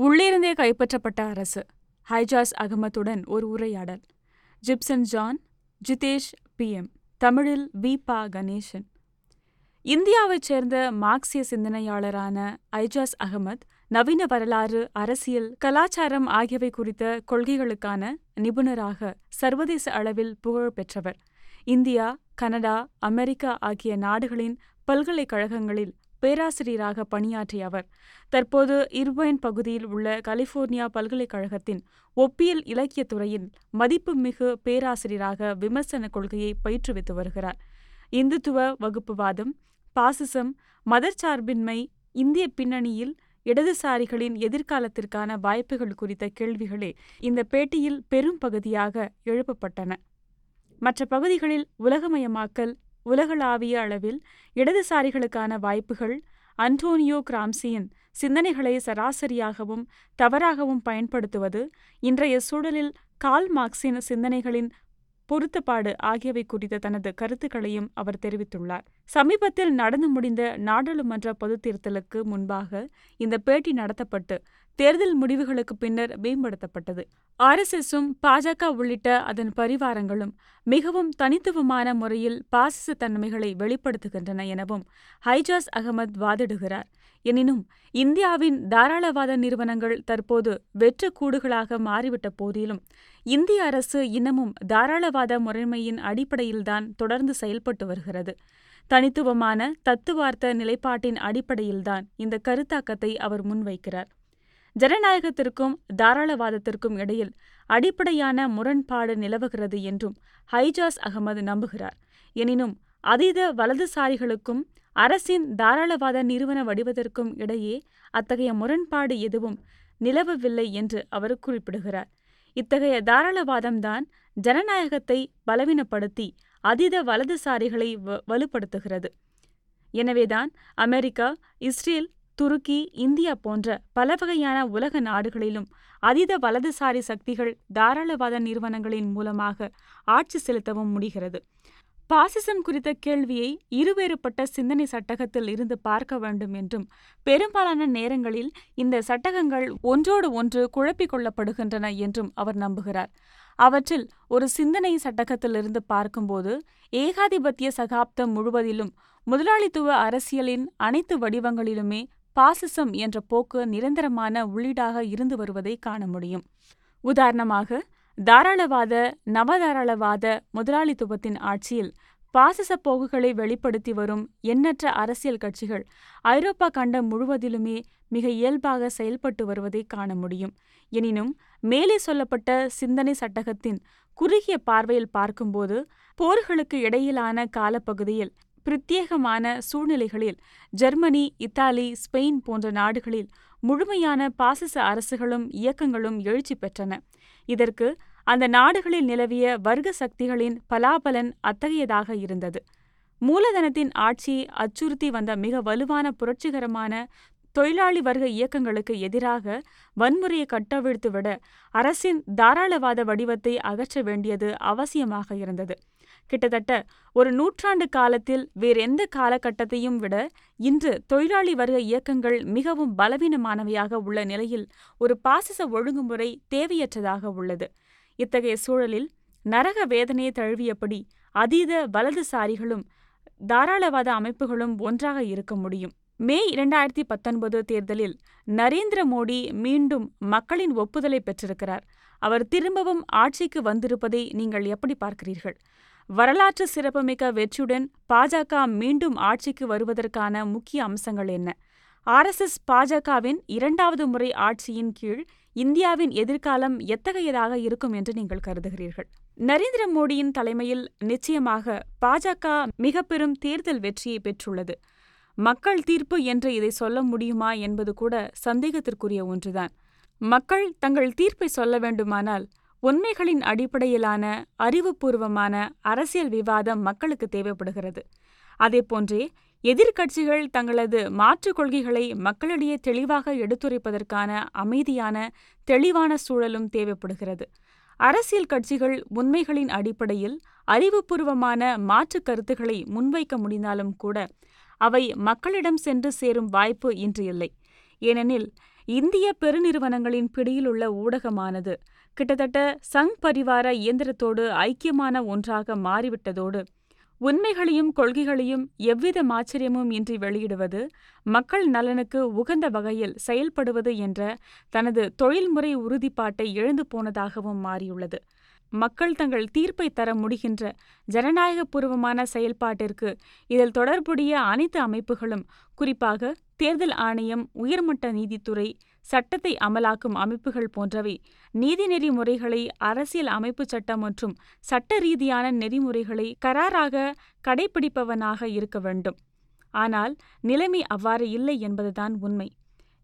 உள்ளிருந்தே கைப்பற்றப்பட்ட அரசு. ஹைஜாஸ் அகமதுடன் ஒரு உரையாடல். ஜிப்சன் ஜான் ஜிதேஷ் பிஎம் தமிழில் வி பா கணேசன். இந்தியாவைச் சேர்ந்த மார்க்சிய சிந்தனையாளரான ஐஜாஸ் அகமத் நவீன வரலாறு அரசியல் கலாச்சாரம் ஆகியவை குறித்த கொள்கைகளுக்கான நிபுணராக சர்வதேச அளவில் புகழ் பெற்றவர். இந்தியா கனடா அமெரிக்கா ஆகிய நாடுகளின் பல்கலைக்கழகங்களில் பேராசிரியராக பணியாற்றிய அவர் தற்போது இர்வைன் பகுதியில் உள்ள கலிபோர்னியா பல்கலைக்கழகத்தின் ஒப்பியல் இலக்கியத் துறையில் மதிப்புமிகு பேராசிரியராக விமர்சன கொள்கையை பயிற்றுவித்து வருகிறார். இந்துத்துவ வகுப்புவாதம் பாசிசம் மதச்சார்பின்மை இந்திய பின்னணியில் இடதுசாரிகளின் எதிர்காலத்திற்கான வாய்ப்புகள் குறித்த கேள்விகளே இந்த பேட்டியில் பெரும் பகுதியாக எழுப்பப்பட்டன. மற்ற பகுதிகளில் உலகமயமாக்கல் உலகளாவிய அளவில் இடதுசாரிகளுக்கான வாய்ப்புகள் அன்டோனியோ கிராம்சியின் சிந்தனைகளை சராசரியாகவும் தவறாகவும் பயன்படுத்துவது இன்றைய சூழலில் கால் மார்க்சின் சிந்தனைகளின் பொருத்தப்பாடு ஆகியவை குறித்த தனது கருத்துக்களையும் அவர் தெரிவித்துள்ளார். சமீபத்தில் நடந்து முடிந்த நாடாளுமன்ற பொதுத் தேர்தலுக்கு முன்பாக இந்த பேட்டி நடத்தப்பட்டு தேர்தல் முடிவுகளுக்கு பின்னர் மேம்படுத்தப்பட்டது. ஆர்எஸ்எஸும் பாஜக உள்ளிட்ட அதன் பரிவாரங்களும் மிகவும் தனித்துவமான முறையில் பாசிச தன்மைகளை வெளிப்படுத்துகின்றன எனவும் ஹைஜாஸ் அகமது வாதிடுகிறார். எனினும் இந்தியாவின் தாராளவாத நிறுவனங்கள் தற்போது வெற்று கூடுகளாக மாறிவிட்ட போதிலும் இந்திய அரசு இன்னமும் தாராளவாத முறைமையின் அடிப்படையில்தான் தொடர்ந்து செயல்பட்டு வருகிறது. தனித்துவமான தத்துவார்த்த நிலைப்பாட்டின் அடிப்படையில்தான் இந்த கருத்தாக்கத்தை அவர் முன்வைக்கிறார். ஜனநாயகத்திற்கும் தாராளவாதத்திற்கும் இடையில் அடிப்படையான முரண்பாடு நிலவுகிறது என்றும் ஹைஜாஸ் அகமது நம்புகிறார். எனினும் அதீத வலதுசாரிகளுக்கும் அரசின் தாராளவாத நிறுவன வடிவதற்கும் இடையே அத்தகைய முரண்பாடு எதுவும் நிலவவில்லை என்று அவர் குறிப்பிடுகிறார். இத்தகைய தாராளவாதம்தான் ஜனநாயகத்தை பலவீனப்படுத்தி அதீத வலதுசாரிகளை வலுப்படுத்துகிறது. எனவேதான் அமெரிக்கா இஸ்ரேல் துருக்கி இந்தியா போன்ற பல வகையான உலக நாடுகளிலும் அதீத வலதுசாரி சக்திகள் தாராளவாத நிறுவனங்களின் மூலமாக ஆட்சி செலுத்தவும் முடிகிறது. பாசிசம் குறித்த கேள்வியை இருவேறுபட்ட சிந்தனை சட்டகத்தில் இருந்து பார்க்க வேண்டும் என்றும் பெரும்பாலான நேரங்களில் இந்த சட்டகங்கள் ஒன்றோடு ஒன்று குழப்பிக் கொள்ளப்படுகின்றன என்றும் அவர் நம்புகிறார். அவற்றில் ஒரு சிந்தனை சட்டகத்திலிருந்து பார்க்கும்போது ஏகாதிபத்திய சகாப்தம் முழுவதிலும் முதலாளித்துவ அரசியலின் அனைத்து வடிவங்களிலுமே பாசிசம் என்ற போக்கு நிரந்தரமான உள்ளீடாக இருந்து வருவதை காண முடியும். உதாரணமாக தாராளவாத நவதாராளவாத முதலாளித்துவத்தின் ஆட்சியில் பாசிச போக்குகளை வெளிப்படுத்தி வரும் எண்ணற்ற அரசியல் கட்சிகள் ஐரோப்பா கண்டம் முழுவதிலுமே மிக இயல்பாக செயல்பட்டு வருவதை காண முடியும். எனினும் மேலே சொல்லப்பட்ட சிந்தனை சட்டகத்தின் குறுகிய பார்வையில் பார்க்கும்போது போர்களுக்கு இடையிலான காலப்பகுதியில் பிரத்யேகமான சூழ்நிலைகளில் ஜெர்மனி இத்தாலி ஸ்பெயின் போன்ற நாடுகளில் முழுமையான பாசிச அரசுகளும் இயக்கங்களும் எழுச்சி பெற்றன. இதற்கு அந்த நாடுகளில் நிலவிய வர்க்க சக்திகளின் பலாபலன் அத்தகையதாக இருந்தது. மூலதனத்தின் ஆட்சியை அச்சுறுத்தி வந்த மிக வலுவான புரட்சிகரமான தொழிலாளி வர்க்க இயக்கங்களுக்கு எதிராக வன்முறையை கட்டவிழ்த்துவிட அரசின் தாராளவாத வடிவத்தை அகற்ற வேண்டியது அவசியமாக இருந்தது. கிட்டத்தட்ட ஒரு நூற்றாண்டு காலத்தில் வேறெந்த காலகட்டத்தையும் விட இன்று தொழிலாளி வர்க்க இயக்கங்கள் மிகவும் பலவீனமானவையாக உள்ள நிலையில் ஒரு பாசிச ஒழுங்குமுறை தேவையற்றதாக உள்ளது. இத்தகைய சூழலில் நரக வேதனையை தழுவியபடி அதீத வலதுசாரிகளும் தாராளவாத அமைப்புகளும் ஒன்றாக இருக்க முடியும். மே இரண்டாயிரத்தி பத்தொன்பது தேர்தலில் நரேந்திர மோடி மீண்டும் மக்களின் ஒப்புதலை பெற்றிருக்கிறார். அவர் திரும்பவும் ஆட்சிக்கு வந்திருப்பதை நீங்கள் எப்படி பார்க்கிறீர்கள்? வரலாற்று சிறப்புமிக்க வெற்றியுடன் பாஜக மீண்டும் ஆட்சிக்கு வருவதற்கான முக்கிய அம்சங்கள் என்ன? ஆர்எஸ்எஸ் பாஜகவின் இரண்டாவது முறை ஆட்சியின் கீழ் இந்தியாவின் எதிர்காலம் எத்தகையதாக இருக்கும் என்று நீங்கள் கருதுகிறீர்கள்? நரேந்திர மோடியின் தலைமையில் நிச்சயமாக பாஜக மிக பெரும் தேர்தல் வெற்றியை பெற்றுள்ளது. மக்கள் தீர்ப்பு என்று இதை சொல்ல முடியுமா என்பது கூட சந்தேகத்திற்குரிய ஒன்றுதான். மக்கள் தங்கள் தீர்ப்பை சொல்ல வேண்டுமானால் உண்மைகளின் அடிப்படையிலான அறிவுபூர்வமான அரசியல் விவாதம் மக்களுக்கு தேவைப்படுகிறது. அதேபோன்றே எதிர்க்கட்சிகள் தங்களது மாற்றுக் கொள்கைகளை மக்களிடையே தெளிவாக எடுத்துரைப்பதற்கான அமைதியான தெளிவான சூழலும் தேவைப்படுகிறது. அரசியல் கட்சிகள் உண்மைகளின் அடிப்படையில் அறிவுபூர்வமான மாற்றுக் கருத்துக்களை முன்வைக்க முடிந்தாலும் கூட அவை மக்களிடம் சென்று சேரும் வாய்ப்பு இன்று இல்லை. ஏனெனில் இந்திய பெருநிறுவனங்களின் பிடியில் உள்ள ஊடகமானது. கிட்டத்தட்ட சங் பரிவார இயந்திரத்தோடு ஐக்கியமான ஒன்றாக மாறிவிட்டதோடு உண்மைகளையும் கொள்கைகளையும் எவ்வித ஆச்சரியமும் இன்றி வெளியிடுவது மக்கள் நலனுக்கு உகந்த வகையில் செயல்படுவது என்ற தனது தொழில்முறை உறுதிப்பாட்டை இழந்து போனதாகவும் மாறியுள்ளது. மக்கள் தங்கள் தீர்ப்பை தர முடிகின்ற ஜனநாயகபூர்வமான செயல்பாட்டிற்கு இதில் தொடர்புடைய அனைத்து அமைப்புகளும் குறிப்பாக தேர்தல் ஆணையம் உயர்மட்ட நீதித்துறை சட்டத்தை அமலாக்கும் அமைப்புகள் போன்றவை நீதி நெறிமுறைகளை அரசியல் அமைப்பு சட்டம் மற்றும் சட்ட ரீதியான நெறிமுறைகளை கராராக கடைபிடிப்பவனாக இருக்க வேண்டும். ஆனால் நிலைமை அவ்வாறு இல்லை என்பதுதான் உண்மை.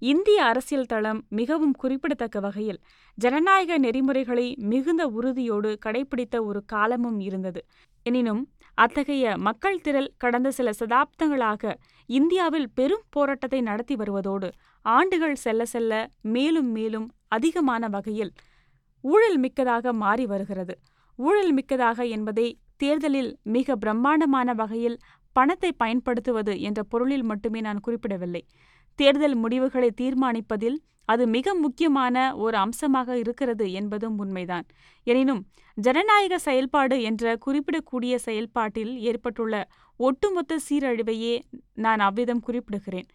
இந்திய அரசியல் தளம் மிகவும் குறிப்பிடத்தக்க வகையில் ஜனநாயக நெறிமுறைகளை மிகுந்த உறுதியோடு கடைபிடித்த ஒரு காலமும் இருந்தது. எனினும் அத்தகைய மக்கள் திரள் கடந்த சில சதாப்தங்களாக இந்தியாவில் பெரும் போராட்டத்தை நடத்தி வருவதோடு ஆண்டுகள் செல்ல செல்ல மேலும் மேலும் அதிகமான வகையில் ஊழல் மிக்கதாக மாறி வருகிறது. ஊழல் மிக்கதாக என்பதை தேர்தலில் மிக பிரம்மாண்டமான வகையில் பணத்தை பயன்படுத்துவது என்ற பொருளில் மட்டுமே நான் குறிப்பிடவில்லை. தேர்தல் முடிவுகளை தீர்மானிப்பதில் அது மிக முக்கியமான ஒரு அம்சமாக இருக்கிறது என்பதும் உண்மைதான். எனினும் ஜனநாயக செயல்பாடு என்ற குறிப்பிடக்கூடிய செயல்பாட்டில் ஏற்பட்டுள்ள ஒட்டுமொத்த சீரழிவையே நான் அவ்விதம் குறிப்பிடுகிறேன்.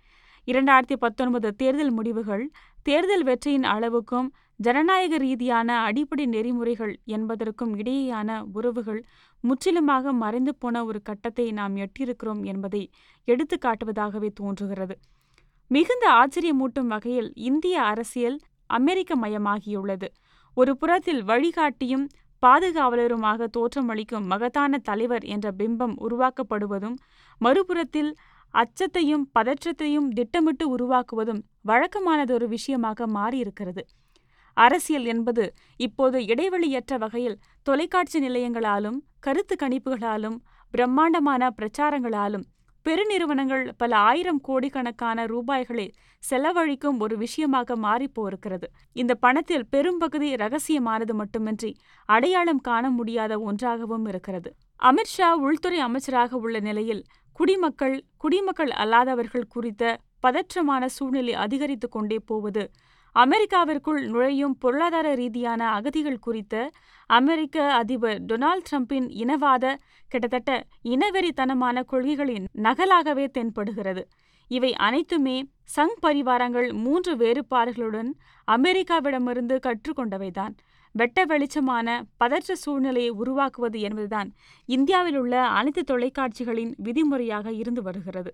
இரண்டாயிரத்தி பத்தொன்பது தேர்தல் முடிவுகள் தேர்தல் வெற்றியின் அளவுக்கும் ஜனநாயக ரீதியான அடிப்படை நெறிமுறைகள் என்பதற்கும் இடையேயான உறவுகள் முற்றிலுமாக மறைந்து போன ஒரு கட்டத்தை நாம் எட்டியிருக்கிறோம் என்பதை எடுத்து காட்டுவதாகவே தோன்றுகிறது. மிகுந்த ஆச்சரியமூட்டும் வகையில் இந்திய அரசியல் அமெரிக்க மயமாகியுள்ளது ஒரு புறத்தில் வழிகாட்டியும் பாதுகாவலருமாக தோற்றமளிக்கும் மகத்தான தலைவர் என்ற பிம்பம் உருவாக்கப்படுவதும் மறுபுறத்தில் அச்சத்தையும் பதற்றத்தையும் திட்டமிட்டு உருவாக்குவதும் வழக்கமானதொரு விஷயமாக மாறியிருக்கிறது. அரசியல் என்பது இப்போது இடைவெளியற்ற வகையில் தொலைக்காட்சி நிலையங்களாலும் கருத்து கணிப்புகளாலும் பிரம்மாண்டமான பிரச்சாரங்களாலும் பெருநிறுவனங்கள் பல ஆயிரம் கோடிக்கணக்கான ரூபாய்களை செலவழிக்கும் ஒரு விஷயமாக மாறிப்போயிருக்கிறது. இந்த பணத்தில் பெரும்பகுதி ரகசியமானது மட்டுமின்றி அடையாளம் காண முடியாத ஒன்றாகவும் இருக்கிறது. அமித்ஷா உள்துறை அமைச்சராக உள்ள நிலையில் குடிமக்கள் குடிமக்கள் அல்லாதவர்கள் குறித்த பதற்றமான சூழ்நிலை அதிகரித்து கொண்டே போவது அமெரிக்காவிற்குள் நுழையும் பொருளாதார ரீதியான அகதிகள் குறித்த அமெரிக்க அதிபர் டொனால்ட் ட்ரம்பின் இனவாத கிட்டத்தட்ட இனவெறித்தனமான கொள்கைகளின் நகலாகவே தென்படுகிறது. இவை அனைத்துமே சங் பரிவாரங்கள் மூன்று வேறுபாடுகளுடன் அமெரிக்காவிடமிருந்து கற்றுக்கொண்டவைதான். வெட்ட வெளிச்சமான பதற்ற சூழ்நிலையை உருவாக்குவது என்பதுதான் இந்தியாவில் உள்ள அனைத்து தொலைக்காட்சிகளின் விதிமுறையாக இருந்து வருகிறது.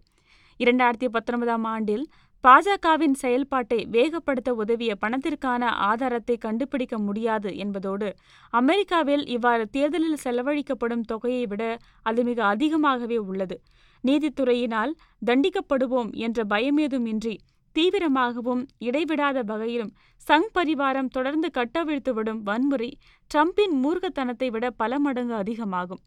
இரண்டாயிரத்தி பத்தொன்பதாம் ஆண்டில் பாஜகவின் செயல்பாட்டை வேகப்படுத்த உதவிய பணத்திற்கான ஆதாரத்தை கண்டுபிடிக்க முடியாது என்பதோடு அமெரிக்காவில் இவ்வாறு தேர்தலில் செலவழிக்கப்படும் தொகையை விட அது மிக அதிகமாகவே உள்ளது. நீதித்துறையினால் தண்டிக்கப்படுவோம் என்ற பயமேதுமின்றி தீவிரமாகவும் இடைவிடாத வகையிலும் சங் பரிவாரம் தொடர்ந்து கட்டவிழ்த்துவிடும் வன்முறை ட்ரம்பின் மூர்க்கத்தனத்தை விட பல மடங்கு அதிகமாகும்.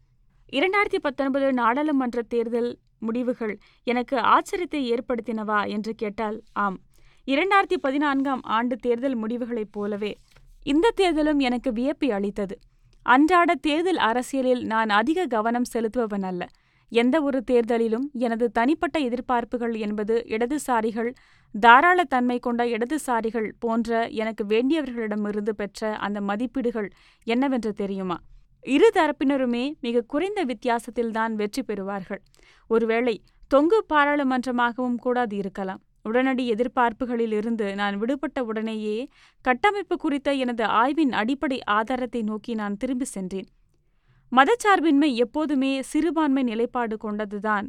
இரண்டாயிரத்தி பத்தொன்பது நாடாளுமன்ற தேர்தல் முடிவுகள் எனக்கு ஆச்சரியத்தை ஏற்படுத்தினவா என்று கேட்டால் ஆம். இரண்டாயிரத்தி பதினான்காம் ஆண்டு தேர்தல் முடிவுகளைப் போலவே இந்த தேர்தலும் எனக்கு வியப்பை அளித்தது. அன்றாட தேர்தல் அரசியலில் நான் அதிக கவனம் செலுத்துபவன் அல்ல. எந்த ஒரு தேர்தலிலும் எனது தனிப்பட்ட எதிர்பார்ப்புகள் என்பது இடதுசாரிகள் தாராள தன்மை கொண்ட இடதுசாரிகள் போன்ற எனக்கு வேண்டியவர்களிடமிருந்து பெற்ற அந்த மதிப்பீடுகள் என்னவென்று தெரியுமா? இரு தரப்பினருமே மிக குறைந்த வித்தியாசத்தில்தான் வெற்றி பெறுவார்கள். ஒருவேளை தொங்கு பாராளுமன்றமாகவும் கூட அது இருக்கலாம். உடனடி எதிர்பார்ப்புகளில் இருந்து நான் விடுபட்ட உடனேயே கட்டமைப்பு குறித்த எனது ஆய்வின் அடிப்படை ஆதாரத்தை நோக்கி நான் திரும்பி சென்றேன். மதச்சார்பின்மை எப்போதுமே சிறுபான்மை நிலைப்பாடு கொண்டதுதான்.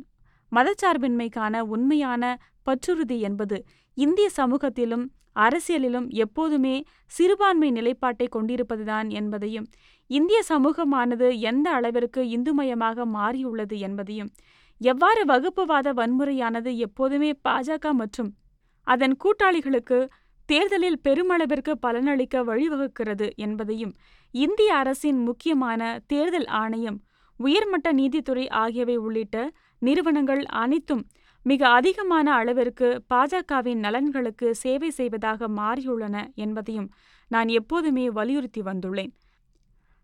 மதச்சார்பின்மைக்கான உண்மையான பற்றுறுதி என்பது இந்திய சமூகத்திலும் அரசியலிலும் எப்போதுமே சிறுபான்மை நிலைப்பாட்டை கொண்டிருப்பதுதான் என்பதையும் இந்திய சமூகமானது எந்த அளவிற்கு இந்துமயமாக மாறியுள்ளது என்பதையும் எவ்வாறு வகுப்புவாத வன்முறையானது எப்போதுமே பாஜக மற்றும் அதன் கூட்டாளிகளுக்கு தேர்தலில் பெருமளவிற்கு பலனளிக்க வழிவகுக்கிறது என்பதையும் இந்திய அரசின் முக்கியமான தேர்தல் ஆணையம் உயர்மட்ட நீதித்துறை ஆகியவை உள்ளிட்ட நிறுவனங்கள் அனைத்தும் மிக அதிகமான அளவிற்கு பாஜகவின் நலன்களுக்கு சேவை செய்வதாக மாறியுள்ளன என்பதையும் நான் எப்போதுமே வலியுறுத்தி வந்துள்ளேன்.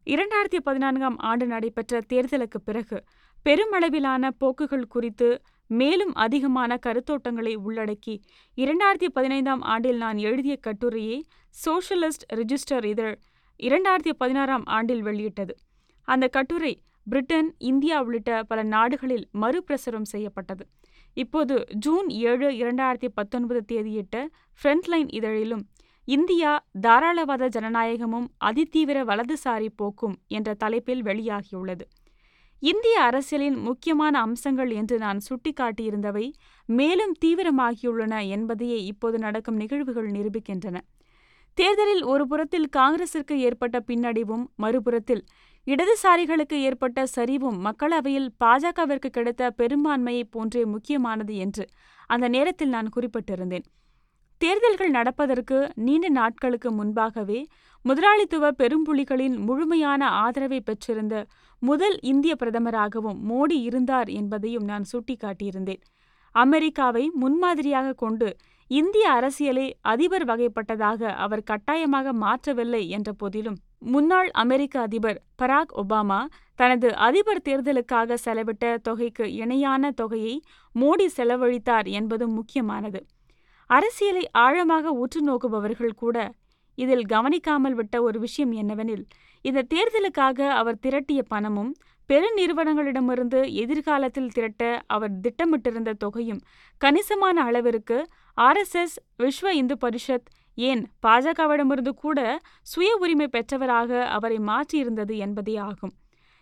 இரண்டாயிரத்தி பதினான்காம் ஆண்டு நடைபெற்ற தேர்தலுக்கு பிறகு பெருமளவிலான போக்குகள் குறித்து மேலும் அதிகமான கருத்தோட்டங்களை உள்ளடக்கி இரண்டாயிரத்தி பதினைந்தாம் ஆண்டில் நான் எழுதிய கட்டுரையை சோஷலிஸ்ட் ரிஜிஸ்டர் இதழ் இரண்டாயிரத்தி பதினாறாம் ஆண்டில் வெளியிட்டது. அந்த கட்டுரை பிரிட்டன் இந்தியா உள்ளிட்ட பல நாடுகளில் மறுபிரசுரம் செய்யப்பட்டது. இப்போது ஜூன் ஏழு இரண்டாயிரத்தி பத்தொன்பது தேதியிட்ட ஃப்ரண்ட்லைன் இதழிலும் இந்தியா தாராளவாத ஜனநாயகமும் அதிதீவிர வலதுசாரி போக்கும் என்ற தலைப்பில் வெளியாகியுள்ளது. இந்திய அரசியலின் முக்கியமான அம்சங்கள் என்று நான் சுட்டிக்காட்டியிருந்தவை மேலும் தீவிரமாகியுள்ளன என்பதையே இப்போது நடக்கும் நிகழ்வுகள் நிரூபிக்கின்றன. தேர்தலில் ஒருபுறத்தில் காங்கிரசிற்கு ஏற்பட்ட பின்னடைவும் மறுபுறத்தில் இடதுசாரிகளுக்கு ஏற்பட்ட சரிவும் மக்களவையில் பாஜகவிற்கு கிடைத்த பெரும்பான்மையை போன்றே முக்கியமானது என்று அந்த நேரத்தில் நான் குறிப்பிட்டிருந்தேன். தேர்தல்கள் நடப்பதற்கு நீண்ட நாட்களுக்கு முன்பாகவே முதலாளித்துவ பெரும்புலிகளின் முழுமையான ஆதரவை பெற்றிருந்த முதல் இந்திய பிரதமராகவும் மோடி இருந்தார் என்பதையும் நான் சுட்டிக்காட்டியிருந்தேன். அமெரிக்காவை முன்மாதிரியாக கொண்டு இந்திய அரசியலை அதிபர் வகைப்பட்டதாக அவர் கட்டாயமாக மாற்றவில்லை என்ற போதிலும் முன்னாள் அமெரிக்க அதிபர் பராக் ஒபாமா தனது அதிபர் தேர்தலுக்காக செலவிட்ட தொகைக்கு இணையான தொகையை மோடி செலவழித்தார் என்பதும் முக்கியமானது. அரசியலை ஆழமாக உற்று நோக்குபவர்கள் கூட இதில் கவனிக்காமல் விட்ட ஒரு விஷயம் என்னவெனில் இந்த தேர்தலுக்காக அவர் திரட்டிய பணமும் பெருநிறுவனங்களிடமிருந்து எதிர்காலத்தில் திரட்ட அவர் திட்டமிட்டிருந்த தொகையும் கணிசமான அளவிற்கு ஆர்எஸ்எஸ் விஸ்வ இந்து பரிஷத் ஏன் பாஜகவிடமிருந்து கூட சுய உரிமை பெற்றவராக அவரை மாற்றியிருந்தது என்பதே ஆகும்.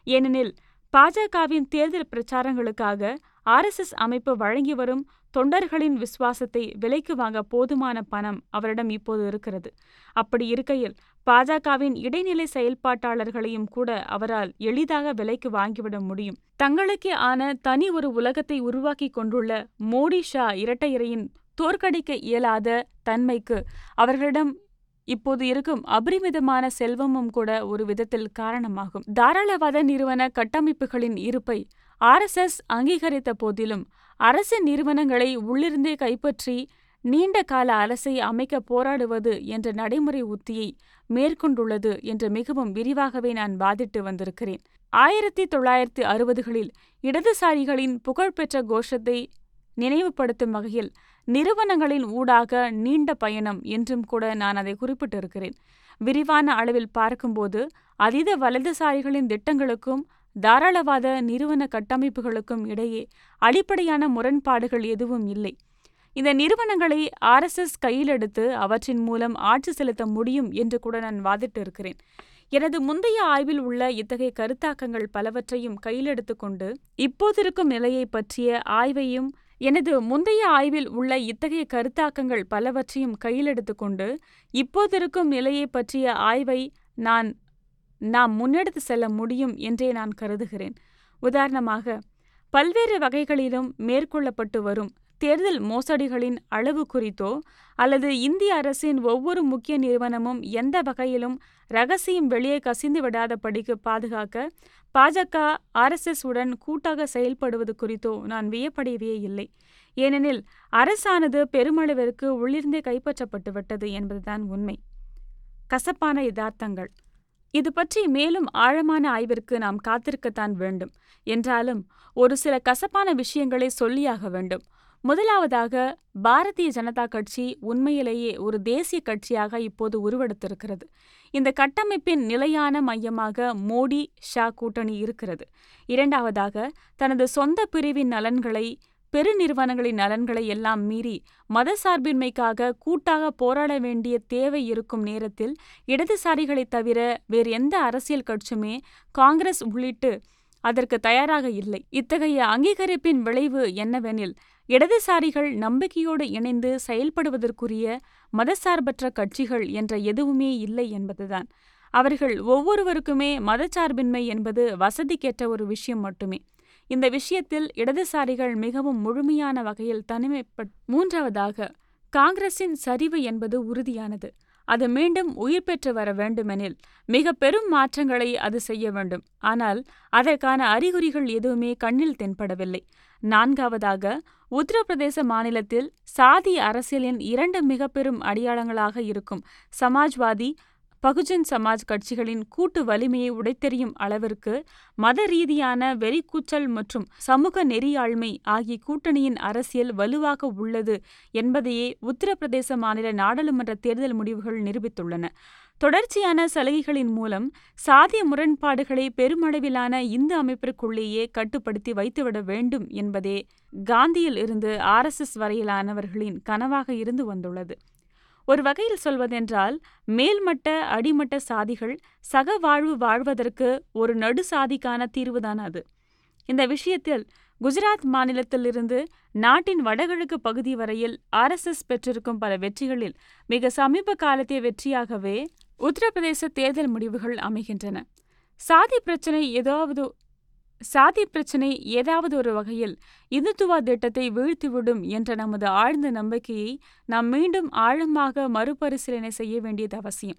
ஏனெனில் பாஜகவின் தேர்தல் பிரச்சாரங்களுக்காக ஆர்எஸ்எஸ் அமைப்பு வழங்கி வரும் தொண்டர்களின் விசுவாசத்தை விலைக்கு வாங்க போதுமான பணம் அவரிடம் இப்போது இருக்கிறது. அப்படி இருக்கையில் பாஜகவின் இடைநிலை செயல்பாட்டாளர்களையும் கூட அவரால் எளிதாக விலைக்கு வாங்கிவிட முடியும். தங்களுக்கே ஆன தனி ஒரு உலகத்தை உருவாக்கி கொண்டுள்ள மோடி ஷா இரட்டையரையின் தோற்கடிக்க இயலாத தன்மைக்கு அவர்களிடம் இப்போது இருக்கும் அபரிமிதமான செல்வமும் கூட ஒரு விதத்தில் காரணமாகும். தாராளவாத நிறுவன கட்டமைப்புகளின் இருப்பை ஆர்எஸ்எஸ் அங்கீகரித்த போதிலும் அரசு நிறுவனங்களை உள்ளிருந்தே கைப்பற்றி நீண்ட கால அரசை அமைக்க போராடுவது என்ற நடைமுறை உத்தியை மேற்கொண்டுள்ளது என்று மிகவும் விரிவாகவே நான் வாதிட்டு வந்திருக்கிறேன். ஆயிரத்தி தொள்ளாயிரத்தி அறுபதுகளில் இடதுசாரிகளின் புகழ்பெற்ற கோஷத்தை நினைவுபடுத்தும் வகையில் நிறுவனங்களின் ஊடாக நீண்ட பயணம் என்றும் கூட நான் அதை குறிப்பிட்டிருக்கிறேன். விரிவான அளவில் பார்க்கும்போது அதீத வலதுசாரிகளின் திட்டங்களுக்கும் தாராளவாத நிறுவன கட்டமைப்புகளுக்கும் இடையே அடிப்படையான முரண்பாடுகள் எதுவும் இல்லை. இந்த நிறுவனங்களை ஆர்எஸ்எஸ் கையிலெடுத்து அவற்றின் மூலம் ஆட்சி செலுத்த முடியும் என்று கூட நான் வாதிட்டு இருக்கிறேன் எனது முந்தைய ஆய்வில் உள்ள இத்தகைய கருத்தாக்கங்கள் பலவற்றையும் கையிலெடுத்து கொண்டு இப்போதிருக்கும் நிலையை பற்றிய ஆய்வையும் எனது முந்தைய ஆய்வில் உள்ள இத்தகைய கருத்தாக்கங்கள் பலவற்றையும் கையில் எடுத்துக்கொண்டு இப்போதிருக்கும் நிலையை பற்றிய ஆய்வை நான் நாம் முன்னெடுத்து செல்ல முடியும் என்றே நான் கருதுகிறேன். உதாரணமாக பல்வேறு வகைகளிலும் மேற்கொள்ளப்பட்டு வரும் தேர்தல் மோசடிகளின் அளவு குறித்தோ அல்லது இந்திய அரசின் ஒவ்வொரு முக்கிய நிறுவனமும் எந்த வகையிலும் ரகசியம் வெளியே கசிந்து விடாதபடிக்கு பாதுகாக்க பாஜக ஆர்எஸ்எஸ் உடன் கூட்டாக செயல்படுவது குறித்தோ நான் வியப்படையவே இல்லை. ஏனெனில் அரசானது பெருமளவிற்கு உள்ளிருந்தே கைப்பற்றப்பட்டுவிட்டது என்பதுதான் உண்மை. கசப்பான யதார்த்தங்கள். இது பற்றி மேலும் ஆழமான ஆய்விற்கு நாம் காத்திருக்கத்தான் வேண்டும். என்றாலும் ஒரு சில கசப்பான விஷயங்களை சொல்லியாக வேண்டும். முதலாவதாக பாரதிய ஜனதா கட்சி உண்மையிலேயே ஒரு தேசிய கட்சியாக இப்போது உருவெடுத்திருக்கிறது. இந்த கட்டமைப்பின் நிலையான மையமாக மோடி ஷா கூட்டணி இருக்கிறது. இரண்டாவதாக தனது சொந்த பிரிவின் நலன்களை பெருநிறுவனங்களின் நலன்களை எல்லாம் மீறி மதசார்பின்மைக்காக கூட்டாக போராட வேண்டிய தேவை இருக்கும் நேரத்தில் இடதுசாரிகளைத் தவிர வேறு எந்த அரசியல் கட்சியுமே காங்கிரஸ் உள்ளிட்டு அதற்கு தயாராக இல்லை. இத்தகைய அங்கீகரிப்பின் விளைவு என்னவெனில் இடதுசாரிகள் நம்பிக்கையோடு இணைந்து செயல்படுவதற்குரிய மதசார்பற்ற கட்சிகள் என்ற எதுவுமே இல்லை என்பதுதான். அவர்கள் ஒவ்வொருவருக்குமே மதச்சார்பின்மை என்பது வசதிக்கேற்ற ஒரு விஷயம் மட்டுமே. இந்த விஷயத்தில் இடதுசாரிகள் மிகவும் முழுமையான வகையில் தனிமைப்பட் மூன்றாவதாக காங்கிரசின் சரிவு என்பது உறுதியானது. அது மீண்டும் உயிர் பெற்று வர வேண்டுமெனில் மிக பெரும் மாற்றங்களை அது செய்ய வேண்டும். ஆனால் அதற்கான அறிகுறிகள் எதுவுமே கண்ணில் தென்படவில்லை. நான்காவதாக உத்தரப்பிரதேச மாநிலத்தில் சாதி அரசியலின் இரண்டு மிக பெரும் அடையாளங்களாக இருக்கும் சமாஜ்வாதி பகுஜன் சமாஜ் கட்சிகளின் கூட்டு வலிமையை உடைத்தெறியும் அளவிற்கு மத ரீதியான வெறிக்கூச்சல் மற்றும் சமூக நெறியாழ்மை ஆகிய கூட்டணியின் அரசியல் வலுவாக உள்ளது என்பதையே உத்தரப்பிரதேச மாநில நாடாளுமன்ற தேர்தல் முடிவுகள் நிரூபித்துள்ளன. தொடர்ச்சியான சலுகைகளின் மூலம் சாதிய முரண்பாடுகளை பெருமளவிலான இந்து அமைப்பிற்குள்ளேயே கட்டுப்படுத்தி வைத்துவிட வேண்டும் என்பதே காந்தியில் இருந்து ஆர்எஸ்எஸ் வரையிலானவர்களின் கனவாக இருந்து வந்துள்ளது. ஒரு வகையில் சொல்வதென்றால் மேல்மட்ட அடிமட்ட சாதிகள் சக வாழ்வு வாழ்வதற்கு ஒரு நடு சாதிக்கான தீர்வுதான் அது. இந்த விஷயத்தில் குஜராத் மாநிலத்திலிருந்து நாட்டின் வடகிழக்கு பகுதி வரையில் ஆர்எஸ்எஸ் பெற்றிருக்கும் பல வெற்றிகளில் மிக சமீப காலத்திய வெற்றியாகவே உத்தரப்பிரதேச தேர்தல் முடிவுகள் அமைகின்றன. சாதி பிரச்சனை ஏதாவது சாதி பிரச்சினை ஏதாவது ஒரு வகையில் இந்துத்துவா திட்டத்தை வீழ்த்திவிடும் என்ற நமது ஆழ்ந்த நம்பிக்கையை நாம் மீண்டும் ஆழமாக மறுபரிசீலனை செய்ய வேண்டியது அவசியம்.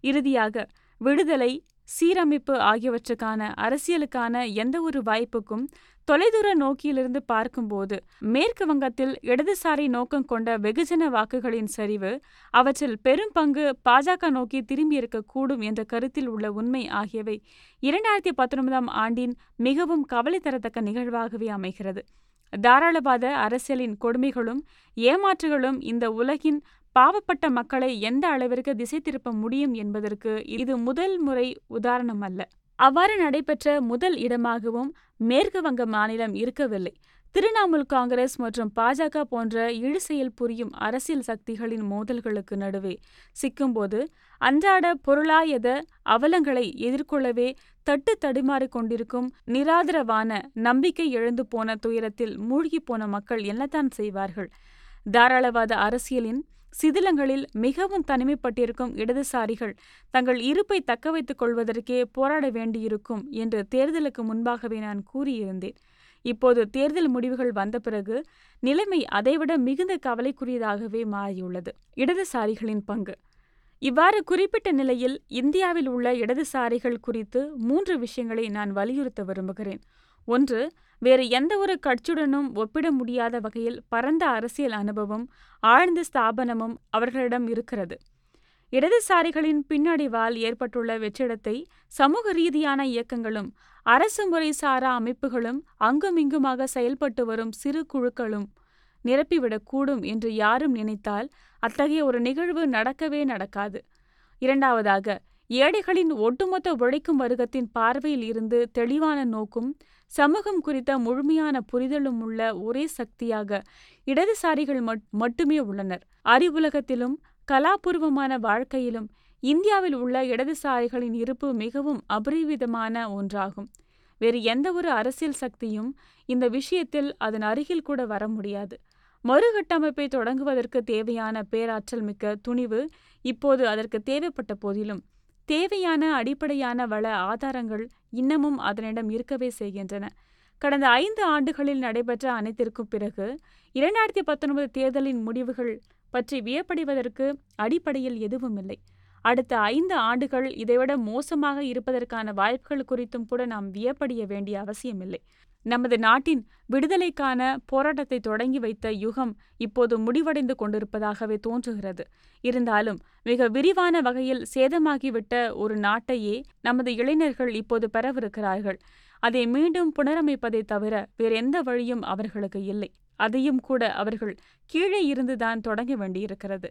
இறுதியாக விடுதலை சீரமைப்பு ஆகியவற்றுக்கான அரசியலுக்கான எந்த ஒரு வாய்ப்புக்கும் தொலைதூர நோக்கியிலிருந்து பார்க்கும்போது மேற்கு வங்கத்தில் இடதுசாரி நோக்கம் கொண்ட வெகுஜன வாக்குகளின் சரிவு அவற்றில் பெரும் பங்கு பாஜக நோக்கி திரும்பியிருக்கக்கூடும் என்ற கருத்தில் உள்ள உண்மை ஆகியவை இரண்டாயிரத்தி பத்தொன்பதாம் ஆண்டின் மிகவும் கவலை தரத்தக்க நிகழ்வாகவே அமைகிறது. தாராளவாத அரசியலின் கொடுமைகளும் ஏமாற்றுகளும் இந்த உலகின் பாவப்பட்ட மக்களை எந்த அளவிற்கு திசை திருப்ப முடியும் என்பதற்கு இது முதல் முறை உதாரணம் அல்ல. அவ்வாறு நடைபெற்ற முதல் இடமாகவும் மேற்கு வங்க மாநிலம் இருக்கவில்லை. திரிணாமுல் காங்கிரஸ் மற்றும் பாஜக போன்ற இழுசெயல் புரியும் அரசியல் சக்திகளின் மோதல்களுக்கு நடுவே சிக்கும்போது அன்றாட பொருளாயத அவலங்களை எதிர்கொள்ளவே தட்டு தடுமாறி கொண்டிருக்கும் நிராதரவான நம்பிக்கை எழுந்து போன துயரத்தில் மூழ்கி போன மக்கள் என்னத்தான் செய்வார்கள்? தாராளவாத அரசியலின் சிதிலங்களில் மிகவும் தனிமைப்பட்டிருக்கும் இடதுசாரிகள் தங்கள் இருப்பை தக்க வைத்துக் கொள்வதற்கே போராட வேண்டியிருக்கும் என்று தேர்தலுக்கு முன்பாகவே நான் கூறியிருந்தேன். இப்போது தேர்தல் முடிவுகள் வந்த பிறகு நிலைமை அதைவிட மிகுந்த கவலைக்குரியதாகவே மாறியுள்ளது. இடதுசாரிகளின் பங்கு. இவ்வாறு குறிப்பிட்ட நிலையில் இந்தியாவில் உள்ள இடதுசாரிகள் குறித்து மூன்று விஷயங்களை நான் வலியுறுத்த விரும்புகிறேன். ஒன்று வேறு எந்த ஒரு கட்சியுடனும் ஒப்பிட முடியாத வகையில் பரந்த அரசியல் அனுபவம் ஆழ்ந்த ஸ்தாபனமும் அவர்களிடம் இருக்கிறது. இடதுசாரிகளின் பின்னடைவால் ஏற்பட்டுள்ள வெற்றிடத்தை சமூக ரீதியான இயக்கங்களும் அரசு முறை சாரா அமைப்புகளும் அங்குமிங்குமாக செயல்பட்டு வரும் சிறு குழுக்களும் நிரப்பிவிடக்கூடும் என்று யாரும் நினைத்தால் அத்தகைய ஒரு நிகழ்வு நடக்கவே நடக்காது. இரண்டாவதாக ஏழைகளின் ஒட்டுமொத்த உழைக்கும் வர்க்கத்தின் பார்வையில் இருந்து தெளிவான நோக்கும் சமூகம் குறித்த முழுமையான புரிதலும் உள்ள ஒரே சக்தியாக இடதுசாரிகள் மட்டுமே உள்ளனர். அறிவுலகத்திலும் கலாபூர்வமான வாழ்க்கையிலும் இந்தியாவில் உள்ள இடதுசாரிகளின் இருப்பு மிகவும் அபரிவிதமான ஒன்றாகும். வேறு எந்த ஒரு அரசியல் சக்தியும் இந்த விஷயத்தில் அதன் அருகில் கூட வர முடியாது. மறுகட்டமைப்பை தொடங்குவதற்கு தேவையான பேராற்றல் மிக்க துணிவு இப்போது அதற்கு தேவைப்பட்ட போதிலும் தேவையான அடிப்படையான வள ஆதாரங்கள் இன்னமும் அதனிடம் இருக்கவே செய்கின்றன. கடந்த ஐந்து ஆண்டுகளில் நடைபெற்ற அனைத்திற்கும் பிறகு இரண்டாயிரத்தி பத்தொன்பது தேர்தலின் முடிவுகள் பற்றி வியப்படைவதற்கு அடிப்படையில் எதுவும் இல்லை. அடுத்த ஐந்து ஆண்டுகள் இதைவிட மோசமாக இருப்பதற்கான வாய்ப்புகள் குறித்தும் கூட நாம் வியப்படைய வேண்டிய அவசியமில்லை. நமது நாட்டின் விடுதலைக்கான போராட்டத்தை தொடங்கி வைத்த யுகம் இப்போது முடிவடைந்து கொண்டிருப்பதாகவே தோன்றுகிறது. இருந்தாலும் மிக விரிவான வகையில் சேதமாகிவிட்ட ஒரு நாட்டையே நமது இளைஞர்கள் இப்போது பெறவிருக்கிறார்கள். அதை மீண்டும் புனரமைப்பதை தவிர வேறெந்த வழியும் அவர்களுக்கு இல்லை. அதையும் கூட அவர்கள் கீழே இருந்துதான் தொடங்க வேண்டியிருக்கிறது.